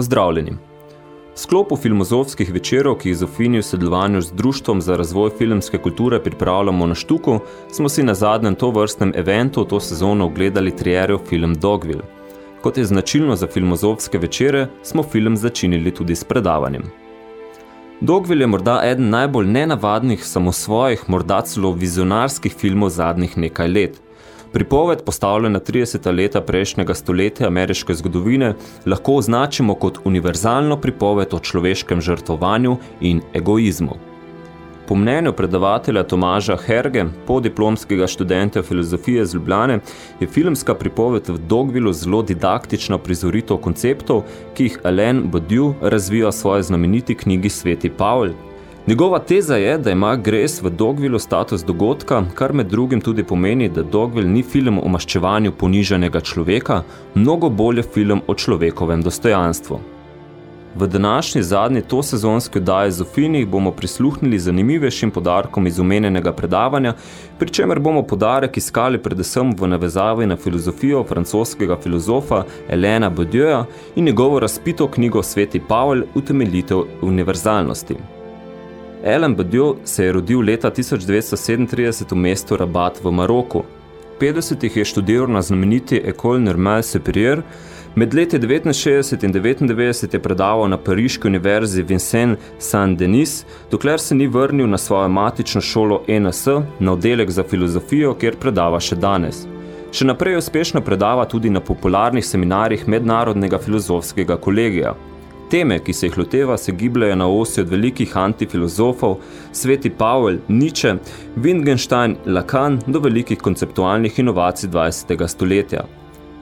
Pozdravljeni. V sklopu filmozovskih večerov, ki jih Zofini v sodelovanju z Društvom za razvoj filmske kulture pripravljamo na štuku, smo si na zadnjem to vrstnem eventu to sezono ogledali Trierjev film Dogville. Kot je značilno za filmozovske večere, smo film začinili tudi s predavanjem. Dogville je morda eden najbolj nenavadnih, samosvojih, morda celo vizionarskih filmov zadnjih nekaj let – Pripoved, postavljena 30. leta prejšnjega stoletja ameriške zgodovine, lahko označimo kot univerzalno pripoved o človeškem žrtvovanju in egoizmu. Po mnenju predavatelja Tomaža Herge, podiplomskega študenta filozofije z Ljubljane, je filmska pripoved v Dogvilu zelo didaktično prizorito konceptov, ki jih Alain Badiou razvija v svoji znameniti knjigi Sveti Pavel, Njegova teza je, da ima Gres v Dogvilu status dogodka, kar med drugim tudi pomeni, da Dogvil ni film o maščevanju ponižanega človeka, mnogo bolje film o človekovem dostojanstvu. V današnji zadnji to sezonski oddaji Zofinih bomo prisluhnili zanimivejšim podarkom iz omenjenega predavanja, pri čemer bomo podarek iskali predvsem v navezavi na filozofijo francoskega filozofa Elena Baudieua in njegovo razpito knjigo Sveti Pavel utemeljitev univerzalnosti. Ellen Badiou se je rodil leta 1937 v mestu Rabat v Maroku. 50-ih je študiral na znameniti École Normale Supérieure, med leti 1960 in 1999 je predaval na Pariški univerzi Vincent Saint-Denis, dokler se ni vrnil na svojo matično šolo ENS na oddelek za filozofijo, kjer predava še danes. Še naprej uspešno predava tudi na popularnih seminarjih Mednarodnega filozofskega kolegija. Teme, ki se jih loteva, se gibljajo na osi od velikih antifilozofov, Sveti Pavel, Nietzsche, Wittgenstein, Lacan do velikih konceptualnih inovacij 20. stoletja.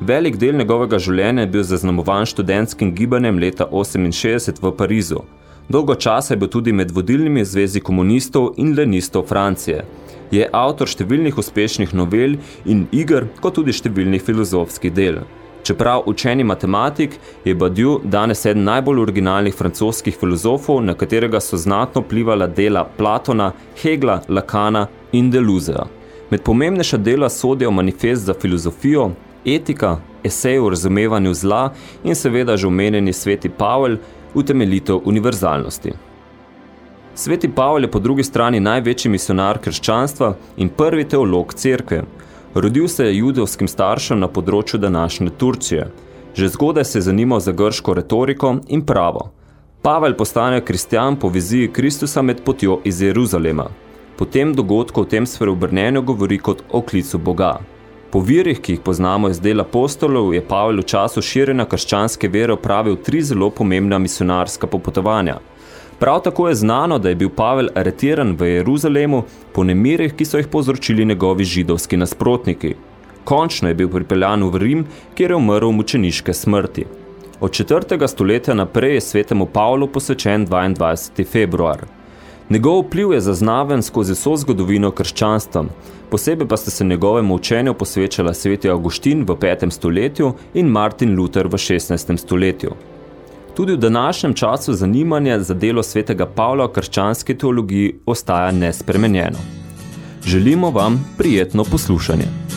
Velik del njegovega življenja je bil zaznamovan študentskim gibanjem leta 68 v Parizu. Dolgo časa je bil tudi med vodilnimi zvezi komunistov in lenistov Francije. Je avtor številnih uspešnih novel in iger, kot tudi številnih filozofskih del. Čeprav učeni matematik, je Badiou danes eden najbolj originalnih francoskih filozofov, na katerega so znatno plivala dela Platona, Hegla, Lacana in Deluzea. Med pomembnejša dela sodijo manifest za filozofijo, etika, esej o razumevanju zla in seveda že omenjeni sveti Pavel, utemeljitev univerzalnosti. Sveti Pavel je po drugi strani največji misionar krščanstva in prvi teolog cerkve, Rodil se je judovskim staršem na področju današnje Turčije. Že zgodaj se je zanimal za grško retoriko in pravo. Pavel postane kristjan po viziji Kristusa med potjo iz Jeruzalema. Po tem dogodku v tem sferobrnenju govori kot o klicu Boga. Po virih, ki jih poznamo iz dela apostolov, je Pavel v času širjenja krščanske vere opravil tri zelo pomembna misionarska popotovanja – Prav tako je znano, da je bil Pavel aretiran v Jeruzalemu po nemirih, ki so jih povzročili njegovi židovski nasprotniki. Končno je bil pripeljan v Rim, kjer je umrl mučeniške smrti. Od 4. stoletja naprej je svetemu Pavlu posvečen 22. februar. Njegov vpliv je zaznaven skozi vso zgodovino krščanstvom, posebej pa ste se njegovemu učenju posvečala sveti Augustin v 5. stoletju in Martin Luther v 16. stoletju. Tudi v današnjem času zanimanje za delo svetega Pavla v krščanski teologiji ostaja nespremenjeno. Želimo vam prijetno poslušanje.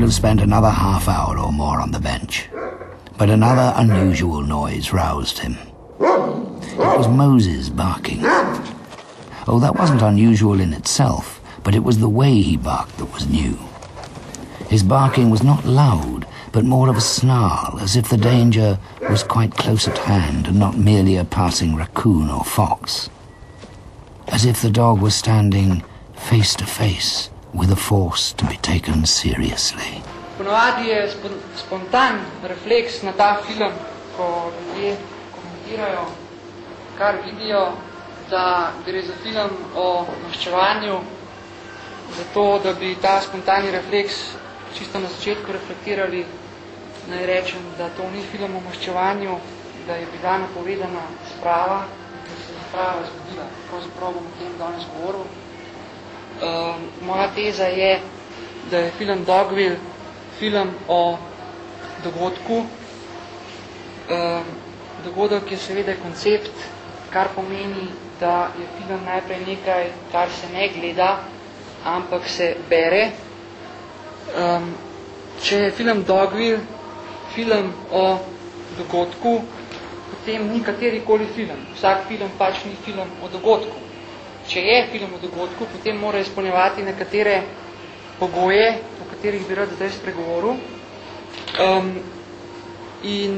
Could have spent another half hour or more on the bench, but another unusual noise roused him. It was Moses barking. Oh, that wasn't unusual in itself, but it was the way he barked that was new. His barking was not loud, but more of a snarl, as if the danger was quite close at hand and not merely a passing raccoon or fox. As if the dog was standing face to face with a force to be taken seriously. Ponovadi je spon- spontan refleks na ta film, ko ljudje komentirajo, kar vidijo, da gre za film o maščevanju, zato da bi ta spontani refleks čisto na začetku reflektirali, naj rečem, da to ni film o maščevanju, da je bila napovedana sprava, da se je sprava zgodila, pravzaprav bom o tem danes govoril. Um, moja teza je, da je film Dogville film o dogodku. Um, dogodek je seveda koncept, kar pomeni, da je film najprej nekaj, kar se ne gleda, ampak se bere. Um, če je film Dogville film o dogodku, potem ni katerikoli film. Vsak film pač ni film o dogodku. Če je film o dogodku, potem mora izpolnjevati nekatere pogoje, o katerih bi rad zdaj spregovoril. Um, in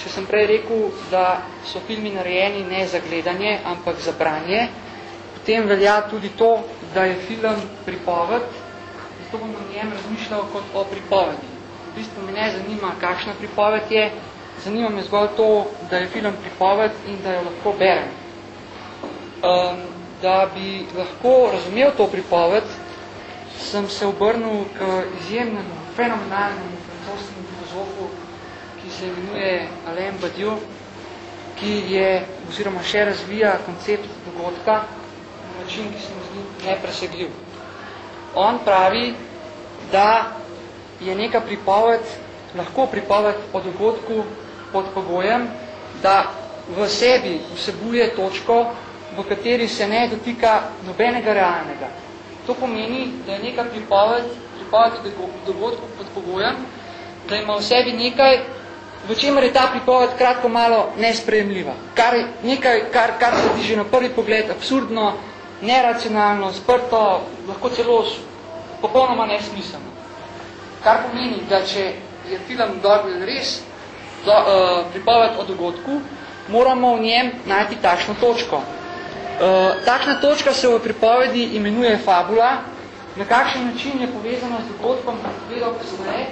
če sem prej rekel, da so filmi narejeni ne za gledanje, ampak za branje, potem velja tudi to, da je film pripoved, zato bom o njem razmišljal kot o pripovedi. V bistvu me ne zanima, kakšna pripoved je, zanima me zgolj to, da je film pripoved in da jo lahko berem. Um, da bi lahko razumel to pripoved, sem se obrnil k izjemnemu, fenomenalnemu francoskemu filozofu, ki se imenuje Alain Badiou, ki je, oziroma še razvija koncept dogodka na način, ki se mi zdi nepresegljiv. On pravi, da je neka pripoved, lahko pripoved o dogodku pod pogojem, da v sebi vsebuje točko, v kateri se ne dotika nobenega realnega. To pomeni, da je neka pripoved, pripoved o dogodku pod pogojem, da ima v sebi nekaj, v čemer je ta pripoved kratko malo nesprejemljiva. Kar, nekaj, kar, kar se ti že na prvi pogled absurdno, neracionalno, sprto, lahko celo popolnoma nesmiselno. Kar pomeni, da če je film Dogville res do, uh, pripoved o dogodku, moramo v njem najti takšno točko. Uh, takšna točka se v pripovedi imenuje fabula. Na kakšen način je povezana z dogodkom, ki je povedal kasneje.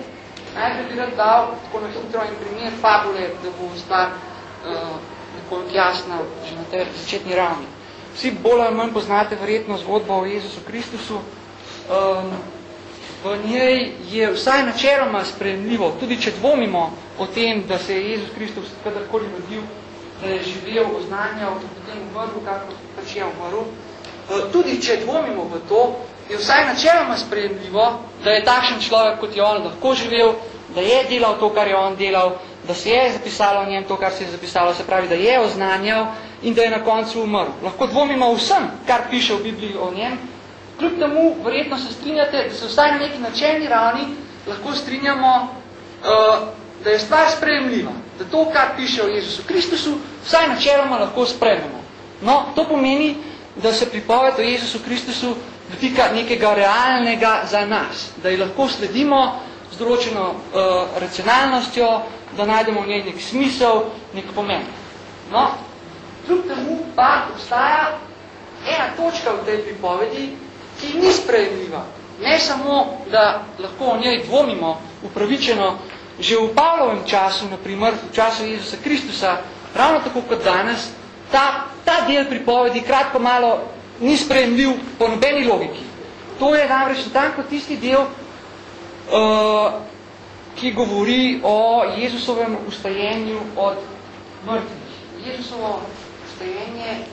Najprej bi rad dal tako na hitro in primer fabule, da bo stvar uh, nekoliko jasna že na tej začetni ravni. Vsi bolj ali manj poznate verjetno zgodbo o Jezusu Kristusu. Um, v njej je vsaj načeloma sprejemljivo, tudi če dvomimo o tem, da se je Jezus Kristus kadarkoli rodil, da je živel, oznanjal potem umrl, kako pač je umrl. Eh, Tudi če dvomimo v to, je vsaj načeloma sprejemljivo, da je takšen človek, kot je on, lahko živel, da je delal to, kar je on delal, da se je zapisalo o njem to, kar se je zapisalo, se pravi, da je oznanjal in da je na koncu umrl. Lahko dvomimo vsem, kar piše v Bibliji o njem, kljub temu verjetno se strinjate, da se vsaj na neki načelni ravni lahko strinjamo, uh, da je stvar sprejemljiva, da to, kar piše o Jezusu Kristusu, vsaj načeloma lahko sprejmemo. No, to pomeni, da se pripoved o Jezusu Kristusu dotika nekega realnega za nas, da ji lahko sledimo z določeno uh, racionalnostjo, da najdemo v njej nek smisel, nek pomen. No, kljub temu pa obstaja ena točka v tej pripovedi, ki ni sprejemljiva. Ne samo, da lahko o njej dvomimo upravičeno, že v Pavlovem času, naprimer v času Jezusa Kristusa, ravno tako kot danes, ta, ta del pripovedi kratko malo ni sprejemljiv po nobeni logiki. To je namreč tanko tisti del, uh, ki govori o Jezusovem ustajenju od mrtvih. Jezusovo ustajenje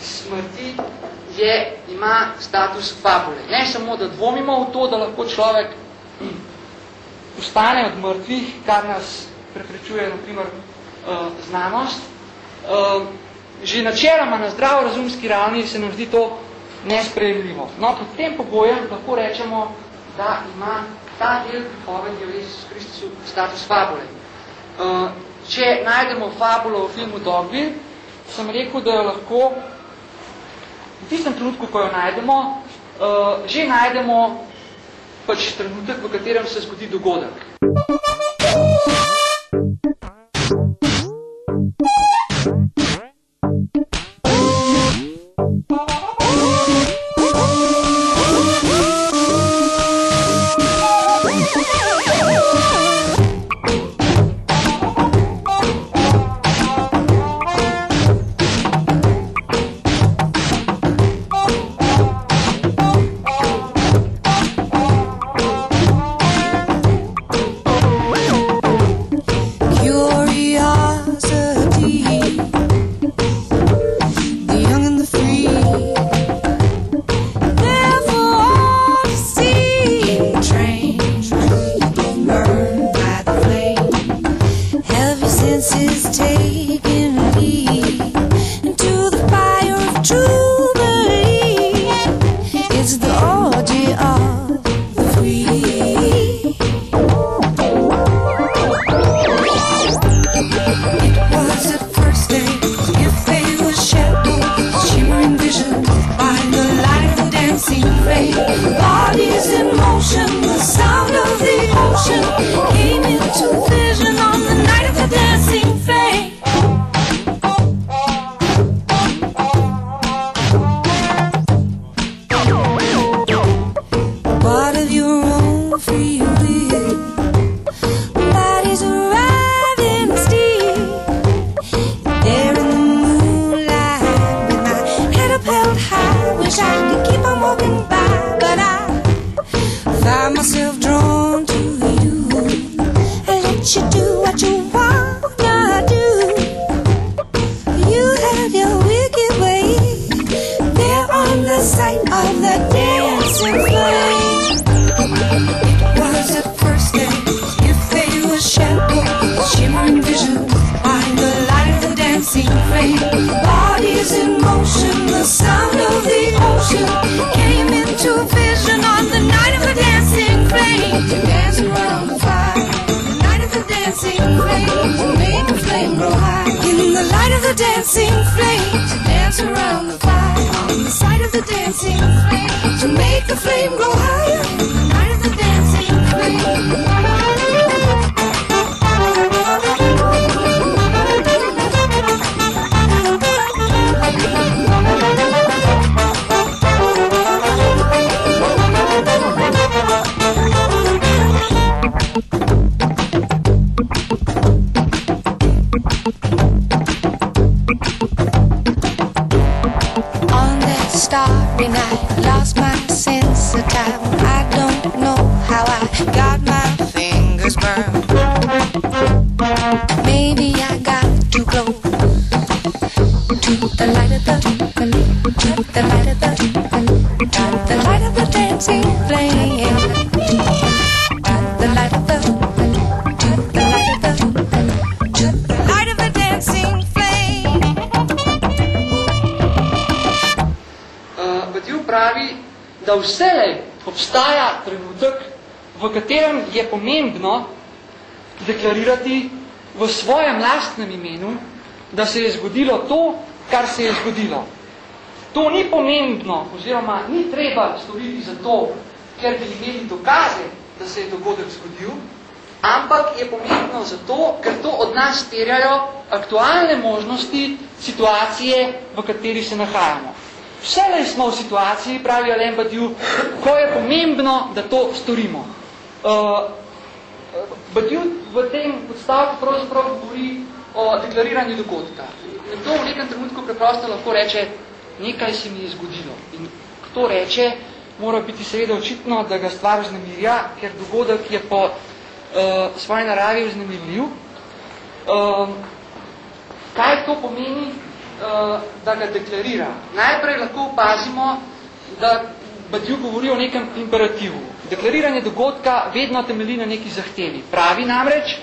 smrti je, ima status fabule. Ne samo, da dvomimo v to, da lahko človek ustane od mrtvih, kar nas preprečuje, naprimer, uh, znanost. Uh, že načeloma na zdravo razumski ravni se nam zdi to nesprejemljivo. No, pod tem pogojem lahko rečemo, da ima ta del pripovedi o Jezus Kristusu status fabule. Uh, če najdemo fabulo v filmu Dogville, sem rekel, da jo lahko v tistem trenutku, ko jo najdemo, že najdemo pač trenutek, v katerem se zgodi dogodek. Dancing flame. To the light of the to the light of the to the light of the dancing flame. Uh, Badiou pravi, da vselej obstaja trenutek, v katerem je pomembno deklarirati v svojem lastnem imenu, da se je zgodilo to, kar se je zgodilo. To ni pomembno, oziroma ni treba storiti zato, ker bi imeli dokaze, da se je dogodek zgodil, ampak je pomembno zato, ker to od nas terjajo aktualne možnosti situacije, v kateri se nahajamo. Vselej smo v situaciji, pravi Alain Badiou, ko je pomembno, da to storimo. Uh, Badiou v tem podstavku pravzaprav govori o deklariranju dogodka. Nekdo v nekem trenutku preprosto lahko reče, nekaj se mi je zgodilo. In kdo reče, mora biti seveda očitno, da ga stvar vznemirja, ker dogodek je po uh, svoji naravi vznemirljiv. Um, kaj to pomeni, uh, da ga deklarira? Najprej lahko opazimo, da Badiou govori o nekem imperativu. Deklariranje dogodka vedno temelji na neki zahtevi. Pravi namreč,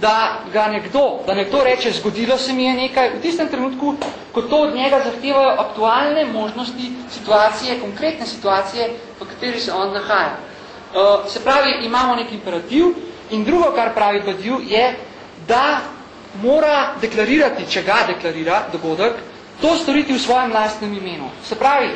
da ga nekdo, da nekdo reče, zgodilo se mi je nekaj, v tistem trenutku, ko to od njega zahtevajo aktualne možnosti situacije, konkretne situacije, v kateri se on nahaja. Uh, se pravi, imamo nek imperativ in drugo, kar pravi Badiou, je, da mora deklarirati, če ga deklarira dogodek, to storiti v svojem lastnem imenu. Se pravi,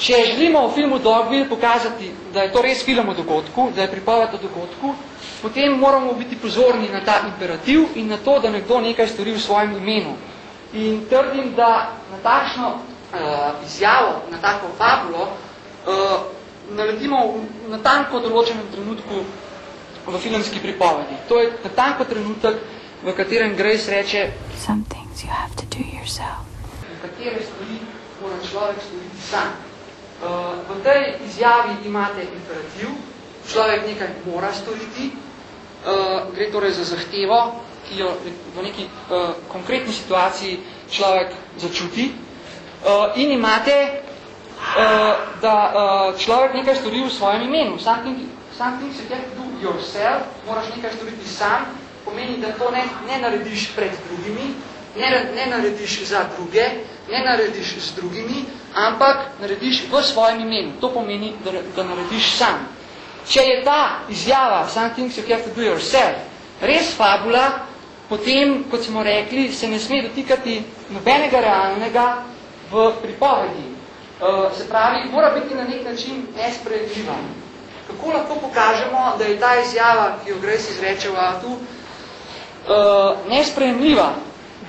če želimo v filmu Dogville pokazati, da je to res film o dogodku, da je pripoved o dogodku, potem moramo biti pozorni na ta imperativ in na to, da nekdo nekaj stori v svojem imenu. In trdim, da na takšno uh, izjavo, na tako fabulo, uh, naletimo v natanko določenem trenutku v filmski pripovedi. To je natanko trenutek, v katerem Grace reče, Some things you have to do yourself. katere stvari mora človek storiti sam. Uh, v tej izjavi imate imperativ, človek nekaj mora storiti, uh, gre torej za zahtevo, ki jo v neki uh, konkretni situaciji človek začuti. In imate, da človek nekaj stori v svojem imenu. Something, something have to do yourself, moraš nekaj storiti sam, pomeni, da to ne, ne narediš pred drugimi, ne, ne narediš za druge, ne narediš z drugimi, ampak narediš v svojem imenu. To pomeni, da, da narediš sam. Če je ta izjava, some things you have to do yourself, res fabula, potem, kot smo rekli, se ne sme dotikati nobenega realnega v pripovedi. Uh, se pravi, mora biti na nek način nesprejemljiva. Kako lahko pokažemo, da je ta izjava, ki jo Grace izreče v avtu, uh, nesprejemljiva?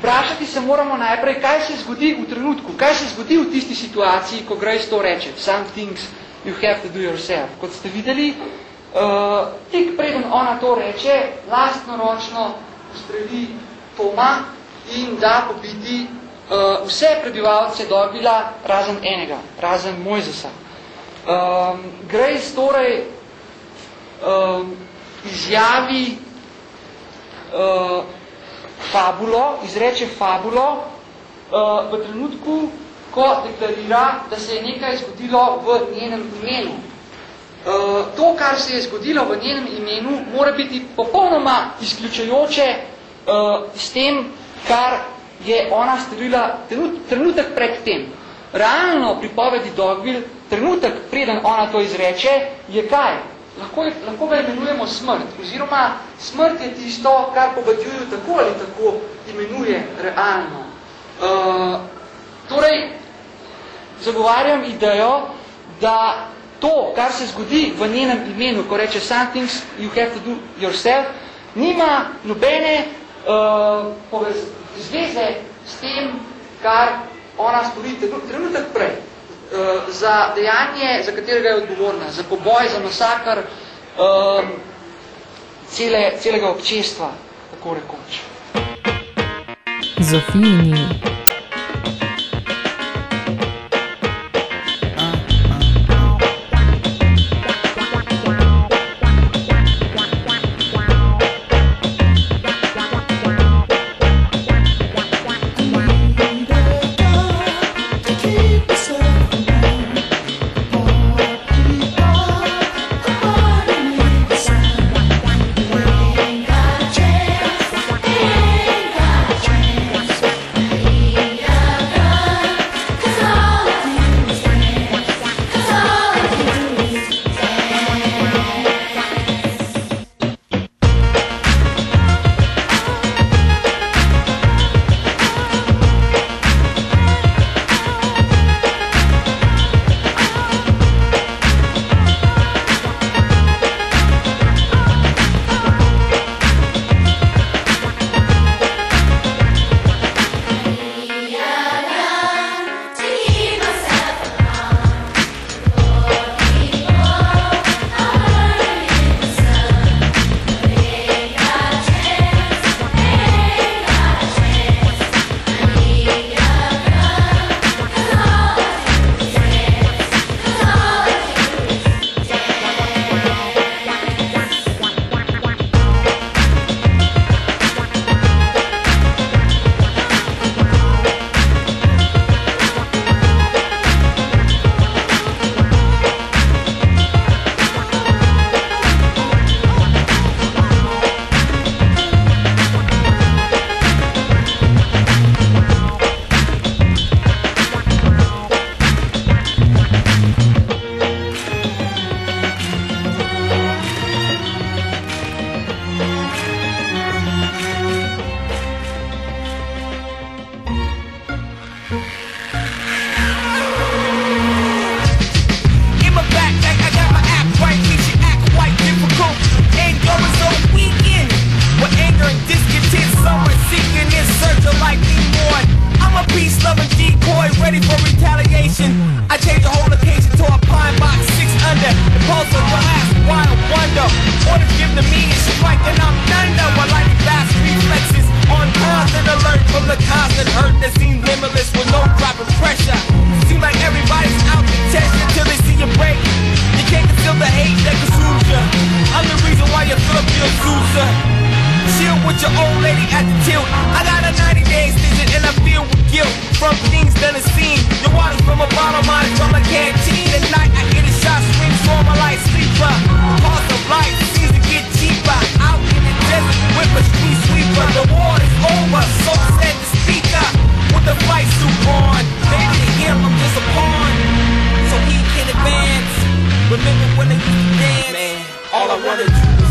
Vprašati se moramo najprej, kaj se zgodi v trenutku, kaj se zgodi v tisti situaciji, ko Grace to reče, some things you have to do yourself. Kot ste videli, uh, tik preden ona to reče, lastnoročno ustreli Toma in da pobiti uh, vse prebivalce dobila razen enega, razen Mojzesa. Um, Grace torej um, izjavi uh, fabulo, izreče fabulo uh, v trenutku, ko deklarira, da se je nekaj zgodilo v njenem imenu. Uh, to, kar se je zgodilo v njenem imenu, mora biti popolnoma izključujoče uh, s tem, kar je ona storila trenut, trenutek pred tem. Realno pripovedi Dogville, trenutek preden ona to izreče, je kaj? Lahko, je, lahko ga imenujemo smrt, oziroma smrt je tisto, kar po Badjuju tako ali tako imenuje realno. Uh, torej, zagovarjam idejo, da to, kar se zgodi v njenem imenu, ko reče some things you have to do yourself, nima nobene uh, povez, zveze s tem, kar ona stori trenutek prej. Uh, za dejanje, za katerega je odgovorna, za poboj, za masakr uh, cele, celega občestva, tako rekoč. Zofijini. When they used dance? Man, all I wanna do is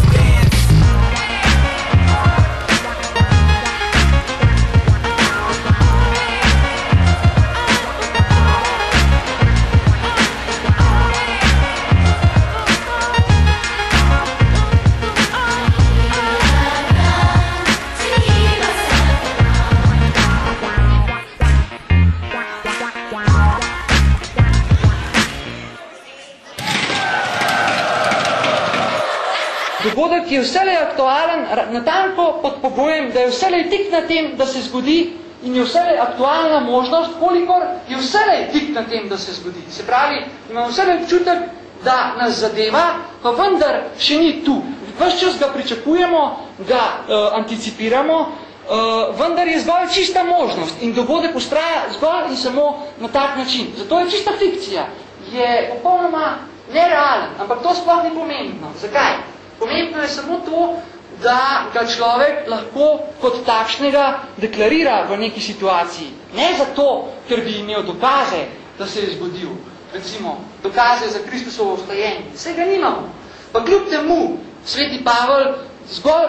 natanko pod pogojem, da je vselej tik na tem, da se zgodi in je vselej aktualna možnost, kolikor je vselej tik na tem, da se zgodi. Se pravi, imamo vselej občutek, da nas zadeva, pa vendar še ni tu. Ves čas ga pričakujemo, ga uh, anticipiramo, uh, vendar je zgolj čista možnost in dogodek ustraja zgolj in samo na tak način. Zato je čista fikcija, je popolnoma nerealen, ampak to sploh ni pomembno. Zakaj? Pomembno je samo to, da ga človek lahko kot takšnega deklarira v neki situaciji. Ne zato, ker bi imel dokaze, da se je zgodil. Recimo, dokaze za Kristusovo vstajenje. Vse ga nimamo. Pa kljub temu, sveti Pavel zgolj,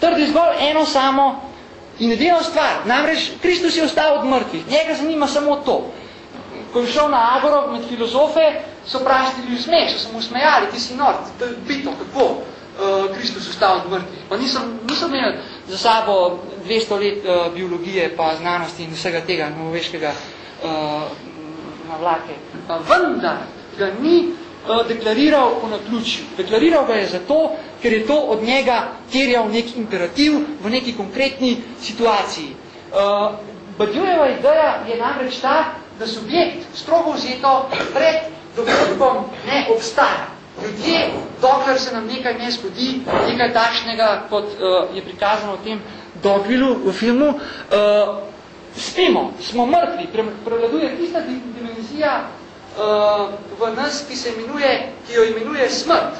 trdi zgolj eno samo in edino stvar. Namreč, Kristus je ostal od mrtvih. Njega zanima samo to. Ko je šel na Agoro med filozofe, so praštili v smeh, so mu smejali, ti si nor, to je bito, kako uh, Kristus ostal od mrtvih. Pa niso, niso imeli za sabo 200 let uh, biologije, pa znanosti in vsega tega novoveškega uh, navlake. Pa vendar ga ni uh, deklariral po naključju. Deklariral ga je zato, ker je to od njega terjal nek imperativ v neki konkretni situaciji. Uh, Badjujeva ideja je namreč ta, da subjekt, strogo vzeto, pred dogodkom ne obstaja. Ljudje, dokler se nam nekaj ne zgodi, nekaj takšnega, kot uh, je prikazano v tem Dogvilu v filmu, uh, spimo, smo mrtvi, pre, prevladuje tista di- dimenzija uh, v nas, ki se imenuje, ki jo imenuje smrt.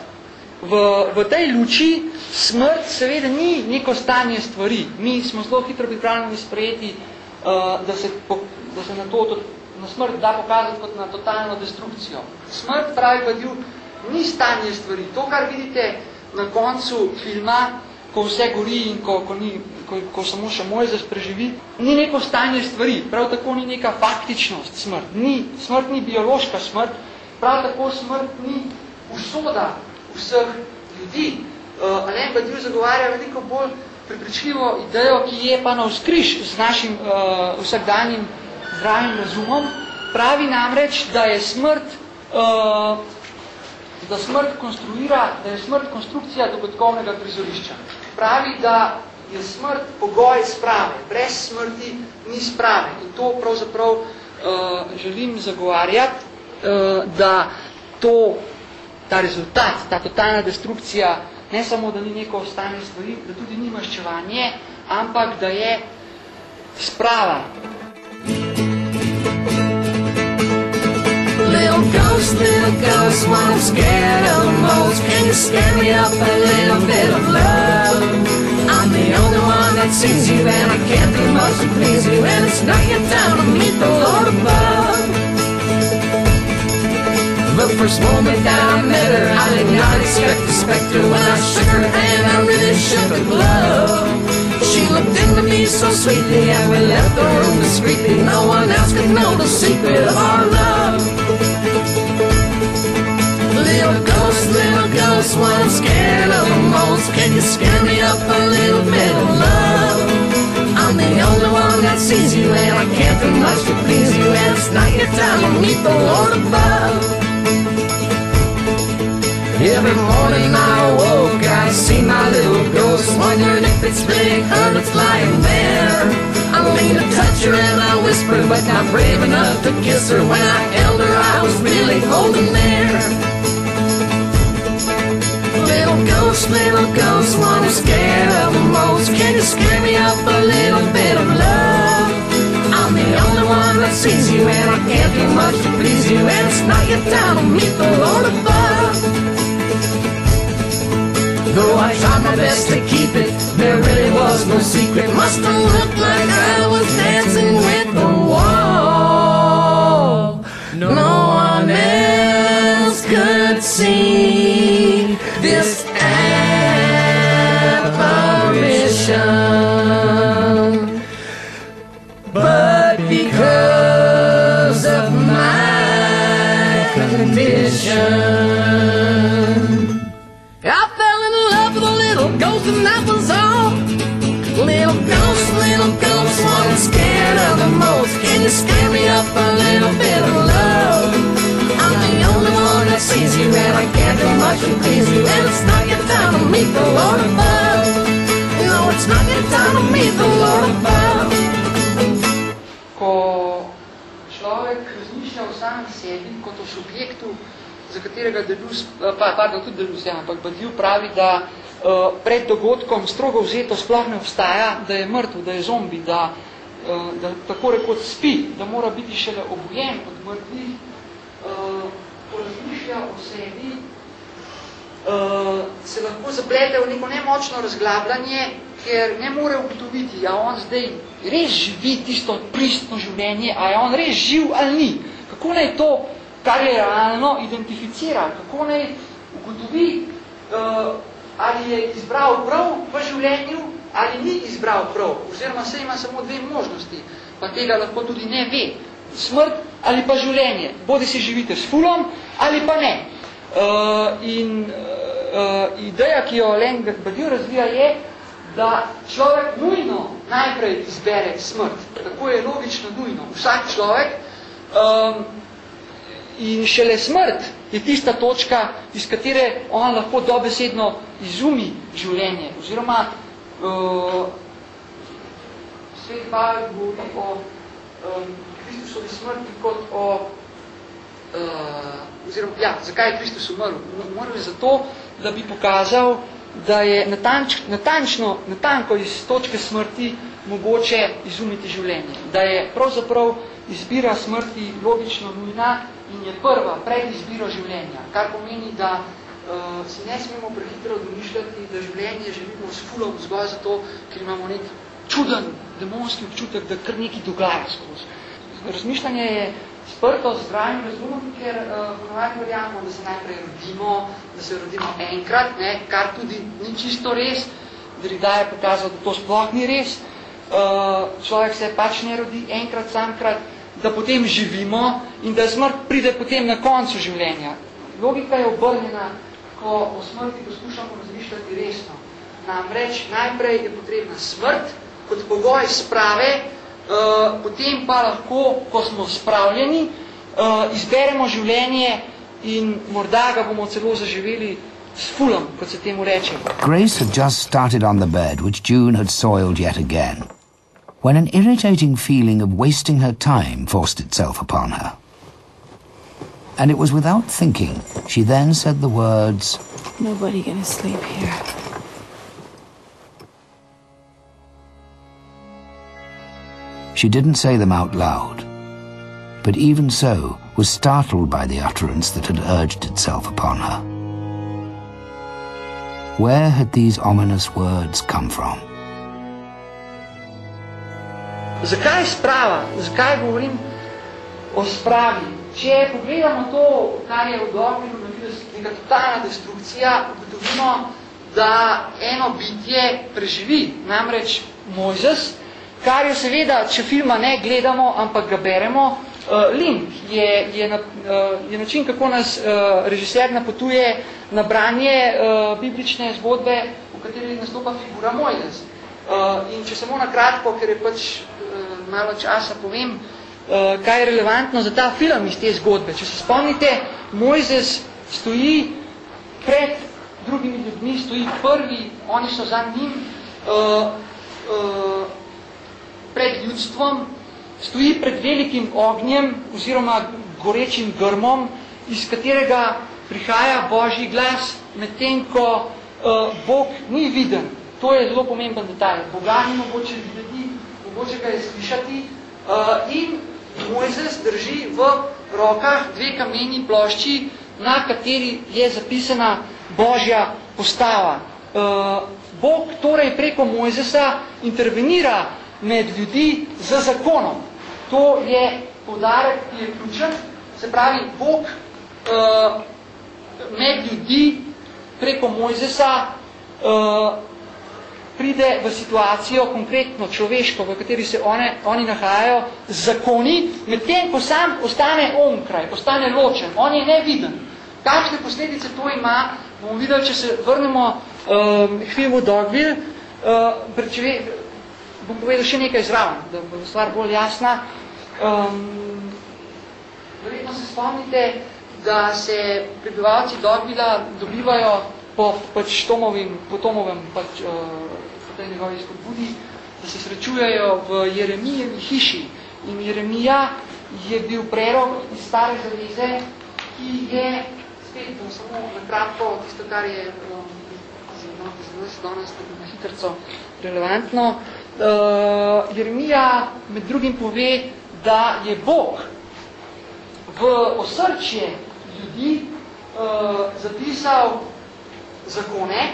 V, v tej luči smrt seveda ni neko stanje stvari. Mi smo zelo hitro pripravljeni sprejeti, uh, da, se po, da se na, to, to, na smrt da pokazati kot na totalno destrukcijo. Smrt, pravi Badju, ni stanje stvari. To, kar vidite na koncu filma, ko vse gori in ko, ko, ni, ko, ko samo še Mojzes preživi, ni neko stanje stvari, prav tako ni neka faktičnost smrt. Ni, smrt ni biološka smrt, prav tako smrt ni usoda vseh ljudi. Uh, Alain Badiou zagovarja veliko bolj prepričljivo idejo, ki je pa na vzkriž z našim uh, vsakdanjim zdravim razumom. Pravi namreč, da je smrt uh, da smrt konstruira, da je smrt konstrukcija dogodkovnega prizorišča. Pravi, da je smrt pogoj sprave. Brez smrti ni sprave. In to pravzaprav uh, želim zagovarjati, uh, da to, ta rezultat, ta totalna destrukcija, ne samo, da ni neko ostanje stvari, da tudi ni maščevanje, ampak da je sprava. Little ghost, little ghost, what I'm scared of most. Can you scare me up a little bit of love? I'm the only one that sees you, and I can't do much to please you. And it's not your time to meet the Lord above. The first moment that I met her, I did not expect a specter. When I shook her hand, I really shook her glove. She looked into me so sweetly, and we left the room discreetly. No one else could know the secret of our love. Little ghost, little ghost, what I'm scared of the most. Can you scare me up a little bit of love? I'm the only one that sees you, and I can't do much to please you. And it's not your time to meet the Lord above. Every morning I awoke, I see my little ghost, wondering if it's really her that's lying there. I leaned to touch her and I whispered, but not brave enough to kiss her. When I held her, I was really holding there. Little ghost, little ghost, one I'm scared of the most. Can you scare me up a little bit of love? I'm the only one that sees you, and I can't do much to please you, and it's not your time to meet the Lord above. Though I tried my best to keep it, there really was no secret. Must have looked like I was dancing with the wall. No one else could see this apparition. But because of my condition, I fell in love with a little ghost and that was all. Little ghost, little ghost, what I'm scared of the most. Can you scare me up a little bit of love? I'm the only one that sees you and I do much to please you. And it's not your time to meet the Lord above. No, it's not your time to meet the Lord above. ko človek razmišlja o samem sebi kot o subjektu, za katerega Deleuze, eh, pa, pardon, tudi Deleuze, ja, ampak Badiou pravi, da uh, pred dogodkom strogo vzeto sploh ne obstaja, da je mrtev, da je zombi, da, uh, da tako rekoč spi, da mora biti šele obujen od mrtvih, uh, ko razmišlja o sebi, uh, se lahko zaplete v neko nemočno razglabljanje, ker ne more ugotoviti, a on zdaj res živi tisto pristno življenje, a je on res živ ali ni. Kako naj to, kar je realno, identificira, kako naj ugotovi, uh, ali je izbral prav v življenju, ali ni izbral prav, oziroma se ima samo dve možnosti, pa tega lahko tudi ne ve. Smrt ali pa življenje. Bodi si živite s fulom ali pa ne. Uh, in uh, ideja, ki jo Len Badiou razvija, je, da človek nujno najprej izbere smrt. Tako je logično nujno. Vsak človek um, in šele smrt je tista točka, iz katere on lahko dobesedno izumi življenje. Oziroma, uh, svet Pavel govori o um, Kristusovi smrti kot o uh, oziroma, ja, zakaj je Kristus umrl? Umrl je zato, da bi pokazal, da je natanč, natančno, natanko iz točke smrti mogoče izumiti življenje. Da je pravzaprav izbira smrti logično nujna in je prva pred izbiro življenja. Kar pomeni, da uh, si ne smemo prehitro domišljati, da življenje živimo s fulom zgolj zato, ker imamo nek čuden demonski občutek, da kar nekaj dogaja skozi. Razmišljanje je sprto z zdravim razumom, ker uh, ponovadi verjamemo, da se najprej rodimo, da se rodimo enkrat, ne, kar tudi ni čisto res. Derrida je pokazal, da to sploh ni res. Uh, človek se pač ne rodi enkrat, samkrat, da potem živimo in da smrt pride potem na koncu življenja. Logika je obrnjena, ko o smrti poskušamo razmišljati resno. Namreč najprej je potrebna smrt kot pogoj sprave, potem pa lahko, ko smo spravljeni, izberemo življenje in morda ga bomo celo zaživeli s fulom, kot se temu reče. Grace had just started on the bed, which June had soiled yet again, when an irritating feeling of wasting her time forced itself upon her. And it was without thinking she then said the words, Nobody gonna sleep here. She didn't say them out loud, but even so was startled by the utterance that had urged itself upon her. Where had these ominous words come from? Zakaj sprava? Zakaj govorim o spravi? Če pogledamo to, kar je v dogminu neka totalna destrukcija, ugotovimo, da eno bitje preživi, namreč Mojzes, kar je seveda, če filma ne gledamo, ampak ga beremo, uh, Lim je, je, na, uh, je način, kako nas uh, režiser napotuje na branje uh, biblične zgodbe, v kateri nastopa figura Mojzes. Uh, in če samo na kratko, ker je pač uh, malo časa povem, uh, kaj je relevantno za ta film iz te zgodbe. Če se spomnite, Mojzes stoji pred drugimi ljudmi, stoji prvi, oni so za njim, uh, uh, pred ljudstvom, stoji pred velikim ognjem oziroma gorečim grmom, iz katerega prihaja Božji glas, medtem ko uh, Bog ni viden. To je zelo pomemben detalj. Boga ni mogoče videti, mogoče ga je slišati uh, in Mojzes drži v rokah dve kameni plošči, na kateri je zapisana Božja postava. Uh, Bog torej preko Mojzesa intervenira med ljudi z zakonom. To je poudarek, ki je ključen. Se pravi, Bog uh, med ljudi preko Mojzesa uh, pride v situacijo, konkretno človeško, v kateri se one, oni nahajajo z zakoni, medtem ko sam ostane onkraj, ostane ločen, on je neviden. Kakšne posledice to ima, bomo videli, če se vrnemo um, k filmu Dogville, uh, bom povedal še nekaj zraven, da bo stvar bolj jasna. Um, verjetno se spomnite, da se prebivalci Dogvilla dobivajo po pač Tomovim, po Tomovem pač, uh, tej njegovi spodbudi, da se srečujejo v Jeremijevi hiši. In Jeremija je bil prerok iz stare zaveze, ki je, spet bom samo na kratko, tisto, kar je um, zelo, zelo se danes na hitrco relevantno, uh, Jeremija med drugim pove, da je Bog v osrčje ljudi uh, zapisal zakone,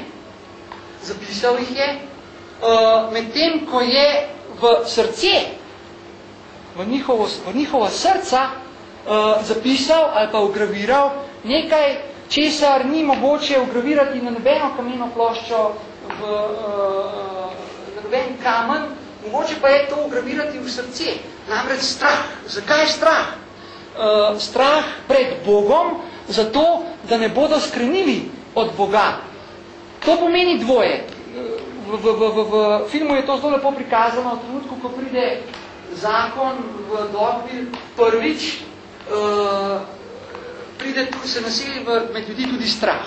zapisal jih je, uh, medtem ko je v srce, v njihovo, v njihovo srca uh, zapisal ali pa ugraviral nekaj, česar ni mogoče ugravirati na nobeno kameno ploščo, v, uh, noben kamen, mogoče pa je to ugravirati v srce, namreč strah. Zakaj strah? Uh, strah pred Bogom, zato, da ne bodo skrenili od Boga. To pomeni dvoje. V, v, v, v, v filmu je to zelo lepo prikazano, v trenutku, ko pride zakon v dogbi prvič, uh, pride tu, se naseli v, med ljudi tudi strah.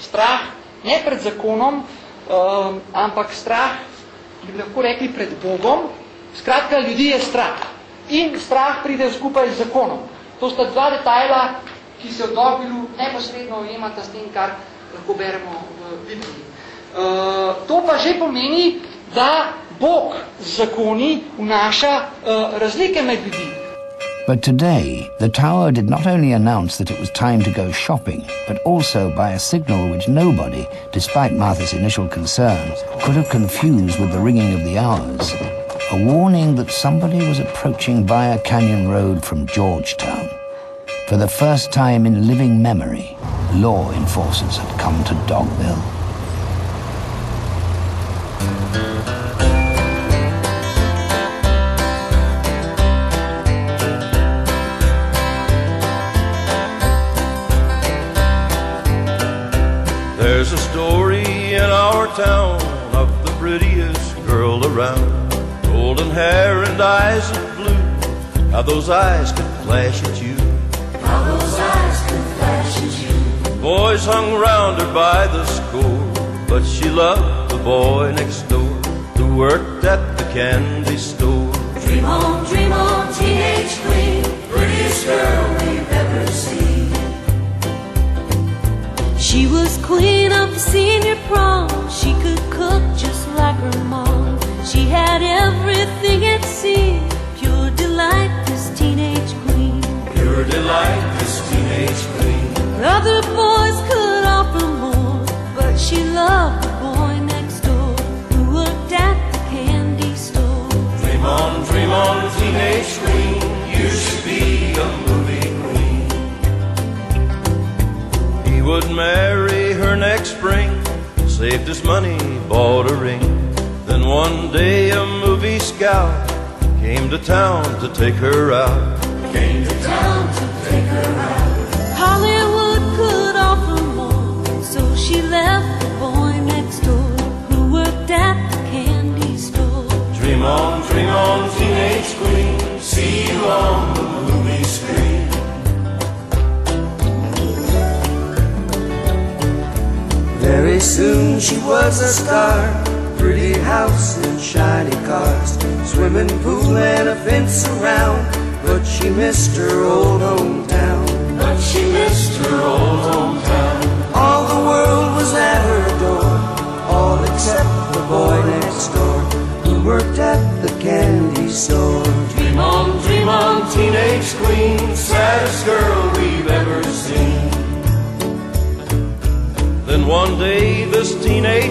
Strah ne pred zakonom, uh, ampak strah, bi lahko rekli, pred Bogom. Skratka, ljudi je strah. In strah pride skupaj z zakonom. To sta dva detajla, ki se v Dobilu neposredno ujemata s tem, kar lahko beremo v Bibliji. Uh, to pa že pomeni, da Bog z zakoni vnaša uh, razlike med ljudi. But today, the tower did not only announce that it was time to go shopping, but also by a signal which nobody, despite Martha's initial concerns, could have confused with the ringing of the hours. A warning that somebody was approaching via Canyon Road from Georgetown. For the first time in living memory, law enforcers had come to Dogville. There's a story in our town of the prettiest girl around. Golden hair and eyes of blue. How those eyes could flash at you. How those eyes could flash at you. Boys hung round her by the score, but she loved the boy next door who worked at the candy store. Dream on, dream on, teenage queen, prettiest girl we've ever seen. She was queen of the senior prom. She could cook just like her mom. She had everything it seemed. Pure delight, this teenage queen. Pure delight, this teenage queen. Other boys could offer more, but she loved the boy next door who worked at the candy store. Dream on, dream on, teenage queen. Would marry her next spring, saved his money, bought a ring. Then one day a movie scout came to town to take her out. Came to town to take her out. Hollywood could offer more, so she left the boy next door who worked at the candy store. Dream on, dream on, teenage queen. See you on soon she was a star. Pretty house and shiny cars. Swimming pool and a fence around. But she missed her old hometown. But she missed her old hometown. All the world was at her door. All except the boy Mary's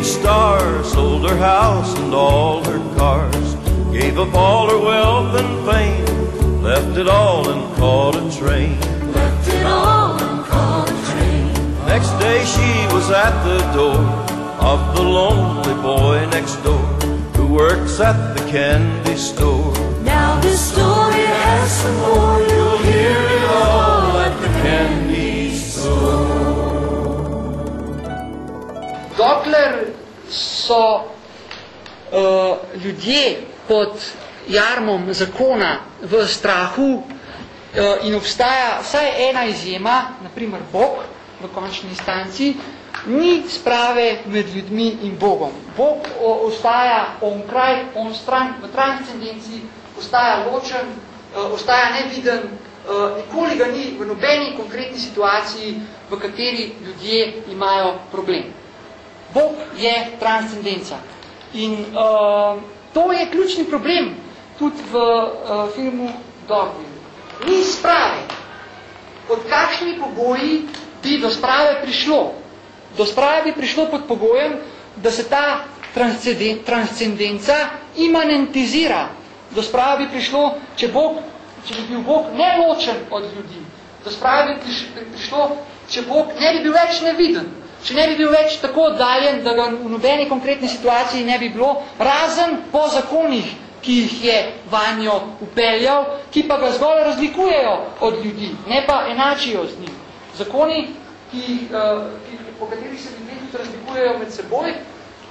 teenage star sold her house and all her cars, gave up all her wealth and fame, left it all and caught a train. Left it all and caught a train. Next day she was at the door of the lonely boy next door who works at the candy store. Now this story has some more. You'll hear it all at the candy store. Dokler so uh, ljudje pod jarmom zakona v strahu uh, in obstaja vsaj ena izjema, naprimer Bog v končni instanci, ni sprave med ljudmi in Bogom. Bog o, ostaja onkraj, on stran, v transcendenci, ostaja ločen, uh, ostaja neviden, uh, nikoli ga ni v nobeni konkretni situaciji, v kateri ljudje imajo problem. Bog je transcendenca. In uh, to je ključni problem tudi v uh, filmu Dogville. Ni sprave. Pod kakšnimi pogoji bi do sprave prišlo? Do sprave bi prišlo pod pogojem, da se ta transcenden, transcendenca imanentizira. Do sprave bi prišlo, če, Bog, če bi bil Bog neločen od ljudi. Do sprave bi prišlo, če Bog ne bi bil več neviden če ne bi bil več tako oddaljen, da ga v nobeni konkretni situaciji ne bi bilo, razen po zakonih, ki jih je vanjo upeljal, ki pa ga zgolj razlikujejo od ljudi, ne pa enačijo z njim. Zakoni, ki, uh, ki, po katerih se ljudje tudi razlikujejo med seboj,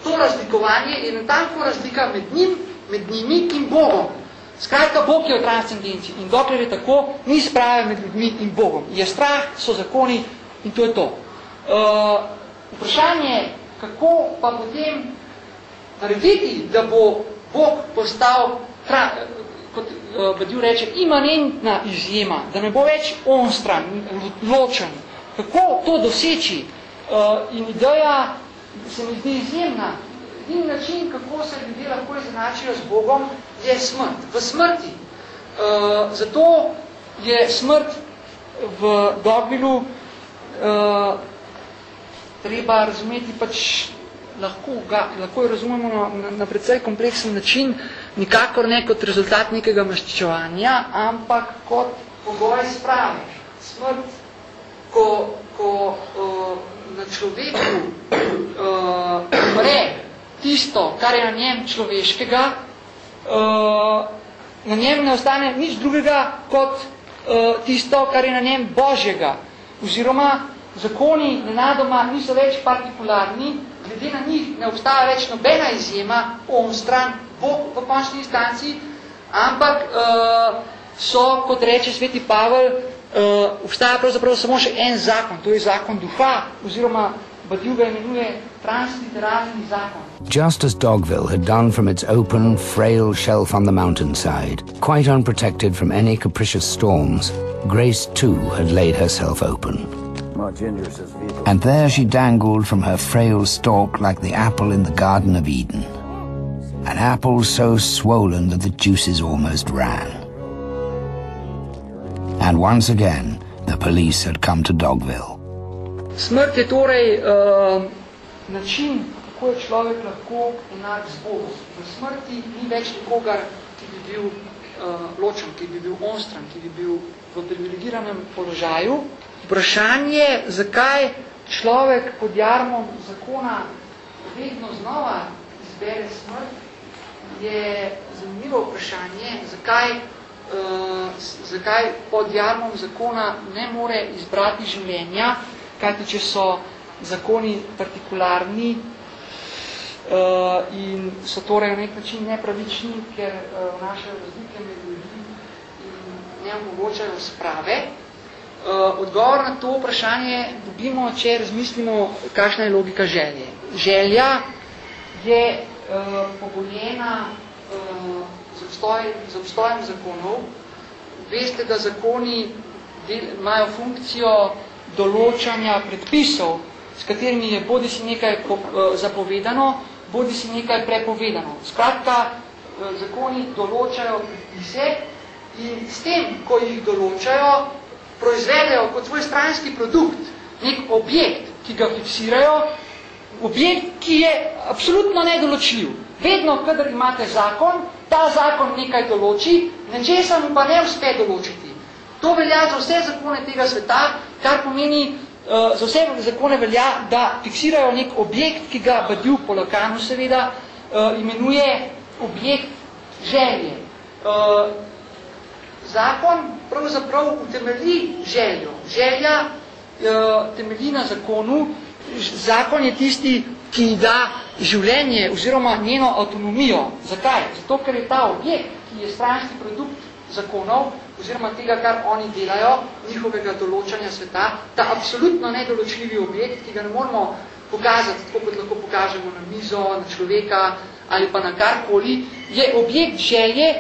to razlikovanje je natanko razlika med njim, med njimi in Bogom. Skratka, Bog je v transcendenci in dokler je tako, ni sprave med ljudmi in Bogom. Je strah, so zakoni in to je to. Uh, Vprašanje, kako pa potem narediti, da bo Bog postal, tra, kot uh, Badiu reče, imanentna izjema, da ne bo več on stran, ločen. Kako to doseči? Uh, in ideja se mi zdi izjemna. In način, kako se ljudje lahko izenačijo z Bogom, je smrt. V smrti. Uh, zato je smrt v Dogvilu uh, treba razumeti pač lahko, ga, lahko jo razumemo na, na, precej kompleksen način, nikakor ne kot rezultat nekega maščevanja, ampak kot pogoj sprave. Smrt, ko, ko uh, na človeku uh, umre tisto, kar je na njem človeškega, uh, na njem ne ostane nič drugega kot uh, tisto, kar je na njem božjega. Oziroma, zakoni nenadoma niso več partikularni, glede na njih ne obstaja več nobena izjema, on stran, Bog v končni instanci, ampak uh, so, kot reče sveti Pavel, uh, obstaja pravzaprav samo še en zakon, to je zakon duha, oziroma Badiu ga imenuje transliterarni zakon. Just as Dogville had done from its open, frail shelf on the mountainside, quite unprotected from any capricious storms, Grace too had laid herself open. And there she dangled from her frail stalk like the apple in the Garden of Eden. An apple so swollen that the juices almost ran. And once again, the police had come to Dogville. Smrt je torej uh, način, kako je človek lahko enak z Bogom. V smrti ni več nikogar, ki bi bil uh, ločen, ki bi bil onstran, ki bi bil v privilegiranem položaju. Vprašanje, zakaj človek pod jarmom zakona vedno znova izbere smrt, je zanimivo vprašanje, zakaj, uh, zakaj pod jarmom zakona ne more izbrati življenja, kajti če so zakoni partikularni uh, in so torej na nek način nepravični, ker uh, vnašajo razlike med ljudi in ne omogočajo sprave. Uh, odgovor na to vprašanje dobimo, če razmislimo, kakšna je logika želje. Želja je uh, pogojena uh, z, obstoj, z obstojem zakonov. Veste, da zakoni del, imajo funkcijo določanja predpisov, s katerimi je bodi si nekaj zapovedano, bodi si nekaj prepovedano. Skratka, zakoni določajo predpise In s tem, ko jih določajo, proizvedejo kot svoj stranski produkt nek objekt, ki ga fiksirajo, objekt, ki je absolutno nedoločljiv. Vedno, kadar imate zakon, ta zakon nekaj določi, nečesa mu pa ne uspe določiti. To velja za vse zakone tega sveta, kar pomeni, uh, za vse zakone velja, da fiksirajo nek objekt, ki ga Badiou po Lakanu seveda uh, imenuje objekt želje. Zakon pravzaprav utemelji željo. Želja uh, temelji na zakonu, zakon je tisti, ki da življenje oziroma njeno avtonomijo. Zakaj? Zato, ker je ta objekt, ki je stranski produkt zakonov oziroma tega, kar oni delajo, njihovega določanja sveta, ta absolutno nedoločljivi objekt, ki ga ne moramo pokazati, tako kot lahko pokažemo na mizo, na človeka ali pa na karkoli, je objekt želje,